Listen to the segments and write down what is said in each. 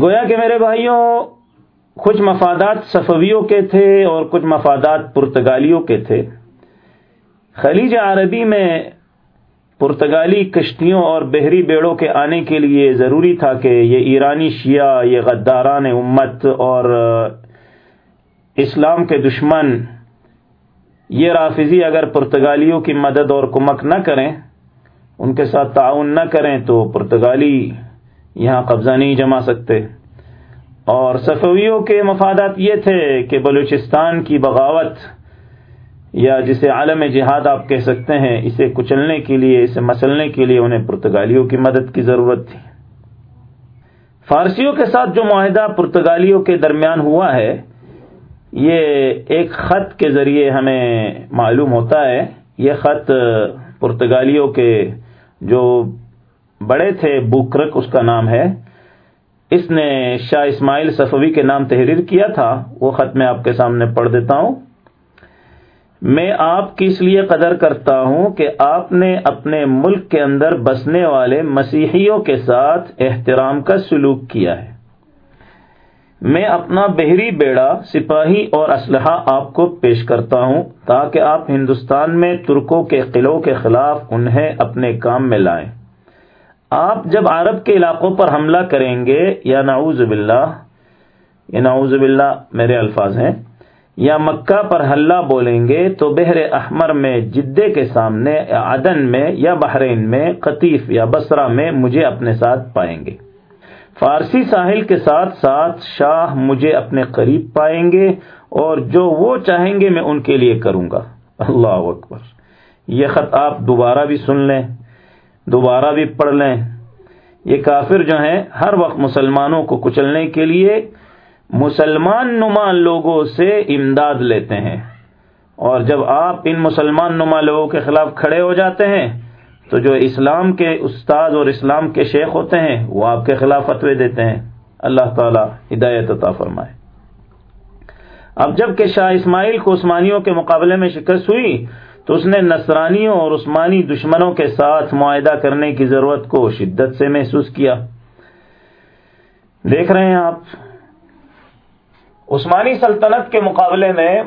گویا کہ میرے بھائیوں، کچھ مفادات صفویوں کے تھے اور کچھ مفادات پرتگالیوں کے تھے۔ خلیج عربی میں پرتگالی کشتیوں اور بحری بیڑوں کے آنے کے لیے ضروری تھا کہ یہ ایرانی شیعہ، یہ غداران امت اور اسلام کے دشمن، یہ رافضی اگر پرتگالیوں کی مدد اور کمک نہ کریں، ان کے ساتھ تعاون نہ کریں تو پرتگالی یہاں قبضہ نہیں جما سکتے۔ اور صفویوں کے مفادات یہ تھے کہ بلوچستان کی بغاوت، یا جسے عالم جہاد آپ کہہ سکتے ہیں، اسے کچلنے کے لیے، اسے مسلنے کے لیے انہیں پرتگالیوں کی مدد کی ضرورت تھی۔ فارسیوں کے ساتھ جو معاہدہ پرتگالیوں کے درمیان ہوا ہے، یہ ایک خط کے ذریعے ہمیں معلوم ہوتا ہے۔ یہ خط پرتگالیوں کے جو بڑے تھے بکرک اس کا نام ہے۔ اس نے شاہ اسماعیل صفوی کے نام تحریر کیا تھا، وہ خط میں آپ کے سامنے پڑھ دیتا ہوں۔ میں آپ کی اس لیے قدر کرتا ہوں کہ آپ نے اپنے ملک کے اندر بسنے والے مسیحیوں کے ساتھ احترام کا سلوک کیا ہے۔ میں اپنا بحری بیڑا، سپاہی اور اسلحہ آپ کو پیش کرتا ہوں تاکہ آپ ہندوستان میں ترکوں کے قلعوں کے خلاف انہیں اپنے کام میں لائیں۔ آپ جب عرب کے علاقوں پر حملہ کریں گے، یا نعوذ باللہ، یا نعوذ باللہ، میرے الفاظ ہیں، یا مکہ پر حلہ بولیں گے، تو بحر احمر میں، جدے کے سامنے یا عدن میں، یا بحرین میں، قطیف یا بسرا میں مجھے اپنے ساتھ پائیں گے۔ فارسی ساحل کے ساتھ ساتھ شاہ مجھے اپنے قریب پائیں گے، اور جو وہ چاہیں گے میں ان کے لیے کروں گا۔ اللہ اکبر۔ یہ خط آپ دوبارہ بھی سن لیں۔ دوبارہ بھی پڑھ لیں۔ یہ کافر جو ہیں، ہر وقت مسلمانوں کو کچلنے کے لیے مسلمان نما لوگوں سے امداد لیتے ہیں۔ اور جب آپ ان مسلمان نما لوگوں کے خلاف کھڑے ہو جاتے ہیں، تو جو اسلام کے استاد اور اسلام کے شیخ ہوتے ہیں، وہ آپ کے خلاف فتوے دیتے ہیں۔ اللہ تعالی ہدایت عطا فرمائے۔ اب جبکہ شاہ اسماعیل کو عثمانیوں کے مقابلے میں شکست ہوئی تو اس نے نصرانیوں اور عثمانی دشمنوں کے ساتھ معاہدہ کرنے کی ضرورت کو شدت سے محسوس کیا۔ دیکھ رہے ہیں آپ۔ عثمانی سلطنت کے مقابلے میں،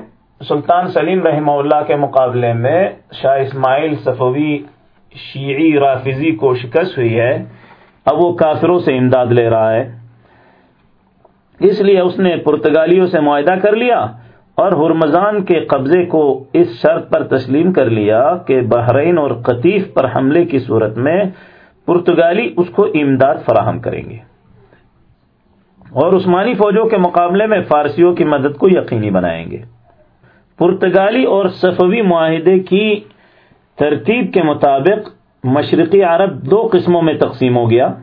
سلطان سلیم رحمہ اللہ کے مقابلے میں شاہ اسماعیل صفوی شیعی رافضی کو شکست ہوئی ہے۔ اب وہ کافروں سے امداد لے رہا ہے۔ اس لیے اس نے پرتگالیوں سے معاہدہ کر لیا۔ اور ہرمزان کے قبضے کو اس شرط پر تسلیم کر لیا کہ بحرین اور قطیف پر حملے کی صورت میں پرتگالی اس کو امداد فراہم کریں گے۔ اور عثمانی فوجوں کے مقابلے میں فارسیوں کی مدد کو یقینی بنائیں گے۔ پرتگالی اور صفوی معاہدے کی ترتیب کے مطابق مشرقی عرب دو قسموں میں تقسیم ہو گیا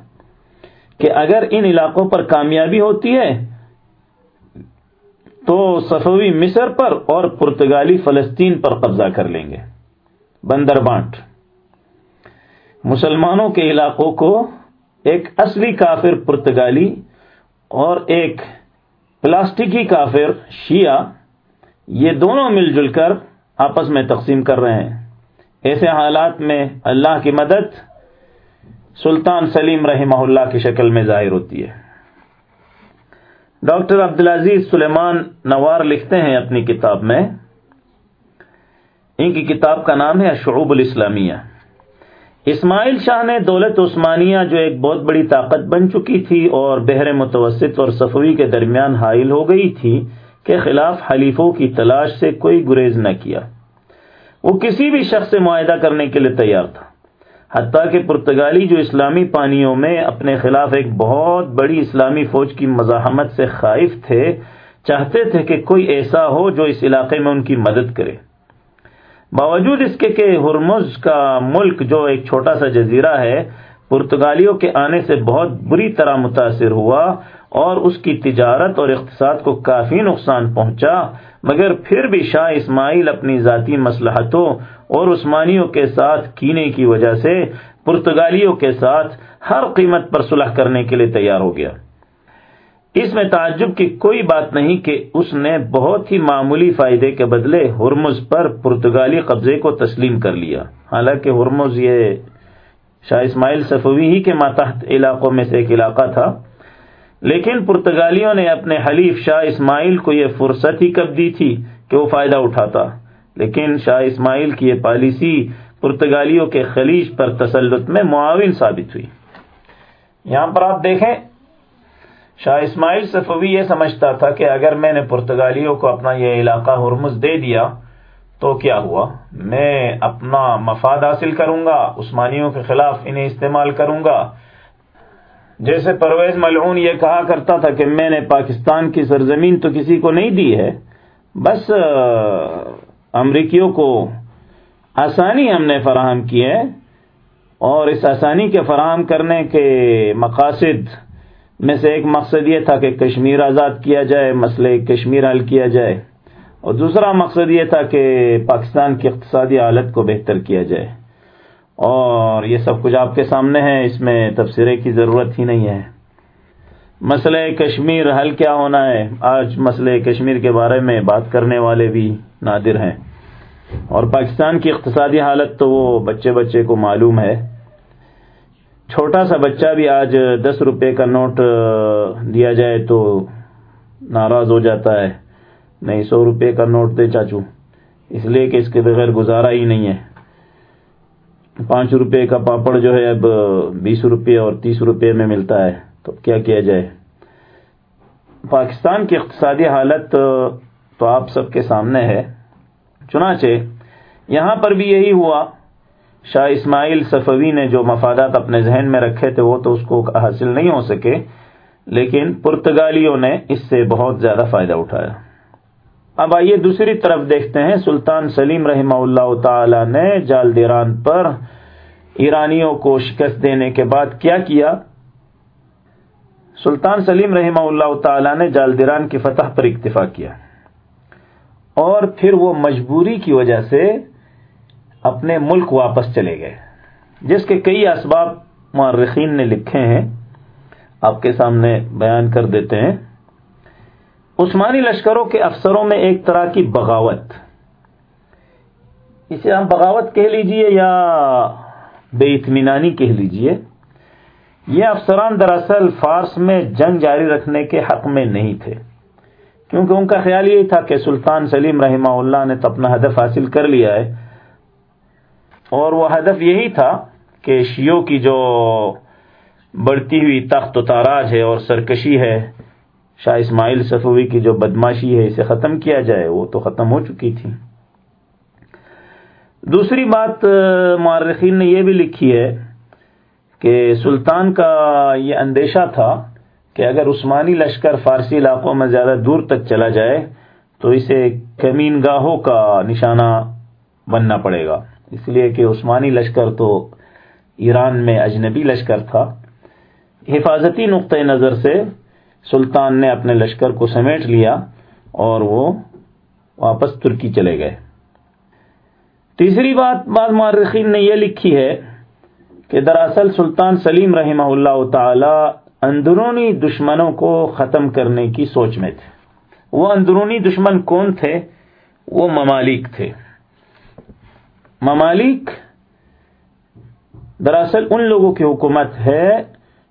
کہ اگر ان علاقوں پر کامیابی ہوتی ہے تو صفوی مصر پر اور پرتگالی فلسطین پر قبضہ کر لیں گے۔ بندر بانٹ مسلمانوں کے علاقوں کو ایک اصلی کافر پرتگالی اور ایک پلاسٹکی کافر شیعہ، یہ دونوں مل جل کر آپس میں تقسیم کر رہے ہیں۔ ایسے حالات میں اللہ کی مدد سلطان سلیم رحمہ اللہ کی شکل میں ظاہر ہوتی ہے۔ ڈاکٹر عبدالعزیز سلیمان نوار لکھتے ہیں اپنی کتاب میں۔ ان کی کتاب کا نام ہے شعوب الاسلامیہ۔ اسماعیل شاہ نے دولت عثمانیہ جو ایک بہت بڑی طاقت بن چکی تھی اور بحر متوسط اور صفوی کے درمیان حائل ہو گئی تھی کے خلاف حلیفوں کی تلاش سے کوئی گریز نہ کیا۔ وہ کسی بھی شخص سے معاہدہ کرنے کے لیے تیار تھا۔ حتیٰ کہ پرتگالی جو اسلامی پانیوں میں اپنے خلاف ایک بہت بڑی اسلامی فوج کی مزاحمت سے خائف تھے، چاہتے تھے کہ کوئی ایسا ہو جو اس علاقے میں ان کی مدد کرے۔ باوجود اس کے کہ ہرمز کا ملک جو ایک چھوٹا سا جزیرہ ہے، پرتگالیوں کے آنے سے بہت بری طرح متاثر ہوا اور اس کی تجارت اور اقتصاد کو کافی نقصان پہنچا، مگر پھر بھی شاہ اسماعیل اپنی ذاتی مسلحتوں اور عثمانیوں کے ساتھ کینے کی وجہ سے پرتگالیوں کے ساتھ ہر قیمت پر صلح کرنے کے لیے تیار ہو گیا۔ اس میں تعجب کی کوئی بات نہیں کہ اس نے بہت ہی معمولی فائدے کے بدلے ہرمز پر پرتگالی قبضے کو تسلیم کر لیا۔ حالانکہ ہرمز یہ شاہ اسماعیل صفوی ہی کے ماتحت علاقوں میں سے ایک علاقہ تھا۔ لیکن پرتگالیوں نے اپنے حلیف شاہ اسماعیل کو یہ فرصت ہی کب دی تھی کہ وہ فائدہ اٹھاتا۔ لیکن شاہ اسماعیل کی یہ پالیسی پرتگالیوں کے خلیج پر تسلط میں معاون ثابت ہوئی۔ یہاں پر آپ دیکھیں، شاہ اسماعیل صفوی یہ سمجھتا تھا کہ اگر میں نے پرتگالیوں کو اپنا یہ علاقہ ہرمز دے دیا تو کیا ہوا؟ میں اپنا مفاد حاصل کروں گا، عثمانیوں کے خلاف انہیں استعمال کروں گا۔ جیسے پرویز ملعون یہ کہا کرتا تھا کہ میں نے پاکستان کی سرزمین تو کسی کو نہیں دی ہے، بس امریکیوں کو آسانی ہم نے فراہم کی ہے اور اس آسانی کے فراہم کرنے کے مقاصد میں سے ایک مقصد یہ تھا کہ کشمیر آزاد کیا جائے مسئلہ کشمیر حل کیا جائے، اور دوسرا مقصد یہ تھا کہ پاکستان کی اقتصادی حالت کو بہتر کیا جائے۔ اور یہ سب کچھ آپ کے سامنے ہے اس میں تبصرے کی ضرورت ہی نہیں ہے۔ مسئلہ کشمیر حل کیا ہونا ہے؟ آج مسئلہ کشمیر کے بارے میں بات کرنے والے بھی نادر ہیں۔ اور پاکستان کی اقتصادی حالت تو وہ بچے بچے کو معلوم ہے۔ چھوٹا سا بچہ بھی آج دس روپے کا نوٹ دیا جائے تو ناراض ہو جاتا ہے۔ نہیں، سو روپے کا نوٹ دے چاچو۔ اس لیے کہ اس کے بغیر گزارا ہی نہیں ہے۔ پانچ روپے کا پاپڑ جو ہے اب بیس روپے اور تیس روپے میں ملتا ہے۔ تو کیا کیا جائے؟ پاکستان کی اقتصادی حالت تو آپ سب کے سامنے ہے۔ چنانچہ یہاں پر بھی یہی ہوا، شاہ اسماعیل صفوی نے جو مفادات اپنے ذہن میں رکھے تھے وہ تو اس کو حاصل نہیں ہو سکے، لیکن پرتگالیوں نے اس سے بہت زیادہ فائدہ اٹھایا۔ اب آئیے دوسری طرف دیکھتے ہیں۔ سلطان سلیم رحمہ اللہ تعالی نے جال دیران پر ایرانیوں کو شکست دینے کے بعد کیا کیا؟ سلطان سلیم رحمہ اللہ تعالی نے جال دیران کی فتح پر اکتفا کیا اور پھر وہ مجبوری کی وجہ سے اپنے ملک واپس چلے گئے۔ جس کے کئی اسباب مورخین نے لکھے ہیں، آپ کے سامنے بیان کر دیتے ہیں۔ عثمانی لشکروں کے افسروں میں ایک طرح کی بغاوت۔ اسے ہم بغاوت کہہ لیجیے یا بے اطمینانی کہہ لیجیے۔ یہ افسران دراصل فارس میں جنگ جاری رکھنے کے حق میں نہیں تھے۔ کیونکہ ان کا خیال یہی تھا کہ سلطان سلیم رحمہ اللہ نے تو اپنا ہدف حاصل کر لیا ہے۔ اور وہ ہدف یہی تھا کہ شیوں کی جو بڑھتی ہوئی تخت و تاراج ہے اور سرکشی ہے، شاہ اسماعیل صفوی کی جو بدماشی ہے، اسے ختم کیا جائے۔ وہ تو ختم ہو چکی تھی۔ دوسری بات معرخین نے یہ بھی لکھی ہے کہ سلطان کا یہ اندیشہ تھا کہ اگر عثمانی لشکر فارسی علاقوں میں زیادہ دور تک چلا جائے تو اسے کمین گاہوں کا نشانہ بننا پڑے گا۔ اس لیے کہ عثمانی لشکر تو ایران میں اجنبی لشکر تھا۔ حفاظتی نقطۂ نظر سے سلطان نے اپنے لشکر کو سمیٹ لیا اور وہ واپس ترکی چلے گئے۔ تیسری بات بعض مورخین نے یہ لکھی ہے کہ دراصل سلطان سلیم رحمہ اللہ تعالی اندرونی دشمنوں کو ختم کرنے کی سوچ میں تھے۔ وہ اندرونی دشمن کون تھے؟ وہ ممالک تھے۔ ممالک دراصل ان لوگوں کی حکومت ہے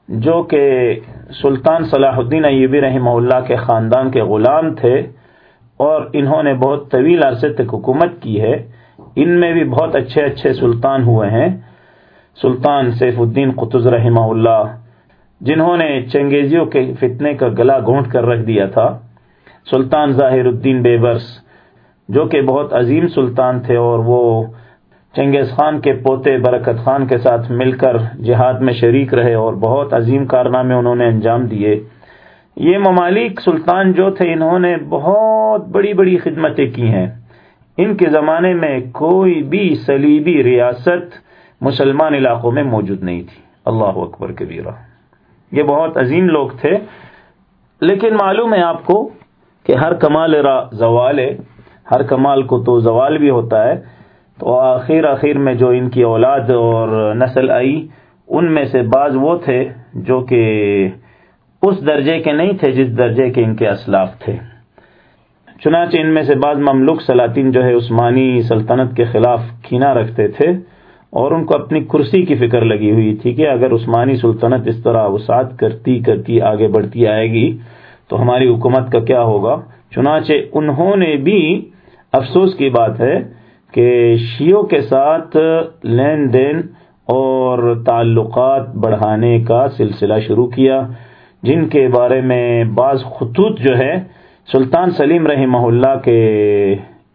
جو کہ سلطان صلاح الدین ایوبی رحمہ اللہ کے خاندان کے غلام تھے اور انہوں نے بہت طویل عرصے تک حکومت کی ہے۔ ان میں بھی بہت اچھے اچھے سلطان ہوئے ہیں۔ سلطان سیف الدین قطز رحمہ اللہ، جنہوں نے چنگیزیوں کے فتنے کا گلا گھونٹ کر رکھ دیا تھا، سلطان ظاہر الدین بیبرس جو کہ بہت عظیم سلطان تھے اور وہ چنگیز خان کے پوتے برکت خان کے ساتھ مل کر جہاد میں شریک رہے اور بہت عظیم کارنامے انہوں نے انجام دیے۔ یہ ممالک سلطان جو تھے، انہوں نے بہت بڑی بڑی خدمتیں کی ہیں۔ ان کے زمانے میں کوئی بھی سلیبی ریاست مسلمان علاقوں میں موجود نہیں تھی۔ اللہ اکبر کبیرہ۔ یہ بہت عظیم لوگ تھے۔ لیکن معلوم ہے آپ کو کہ ہر کمال را زوال ہے۔ ہر کمال کو تو زوال بھی ہوتا ہے۔ تو آخر آخر میں جو ان کی اولاد اور نسل آئی، ان میں سے بعض وہ تھے جو کہ اس درجے کے نہیں تھے جس درجے کے ان کے اسلاف تھے۔ چنانچہ ان میں سے بعض مملوک سلاطین جو ہے عثمانی سلطنت کے خلاف کینا رکھتے تھے۔ اور ان کو اپنی کرسی کی فکر لگی ہوئی تھی کہ اگر عثمانی سلطنت اس طرح وسعت کرتی کرتی آگے بڑھتی آئے گی تو ہماری حکومت کا کیا ہوگا؟ چنانچہ انہوں نے بھی افسوس کی بات ہے کہ شیعوں کے ساتھ لین دین اور تعلقات بڑھانے کا سلسلہ شروع کیا، جن کے بارے میں بعض خطوط جو ہے سلطان سلیم رحمہ اللہ کے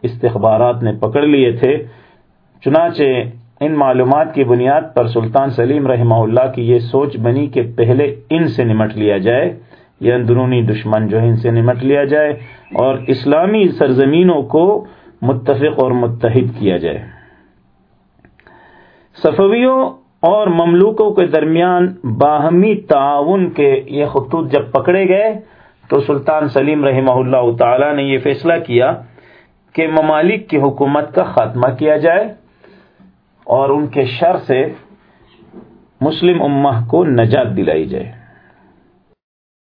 استخبارات نے پکڑ لیے تھے۔ چنانچہ ان معلومات کی بنیاد پر سلطان سلیم رحمہ اللہ کی یہ سوچ بنی کہ پہلے ان سے نمٹ لیا جائے، یہ اندرونی دشمن جو ہے ان سے نمٹ لیا جائے اور اسلامی سرزمینوں کو متفق اور متحد کیا جائے۔ صفویوں اور مملوکوں کے درمیان باہمی تعاون کے یہ خطوط جب پکڑے گئے تو سلطان سلیم رحمہ اللہ تعالی نے یہ فیصلہ کیا کہ ممالک کی حکومت کا خاتمہ کیا جائے۔ اور ان کے شر سے مسلم امہ کو نجات دلائی جائے۔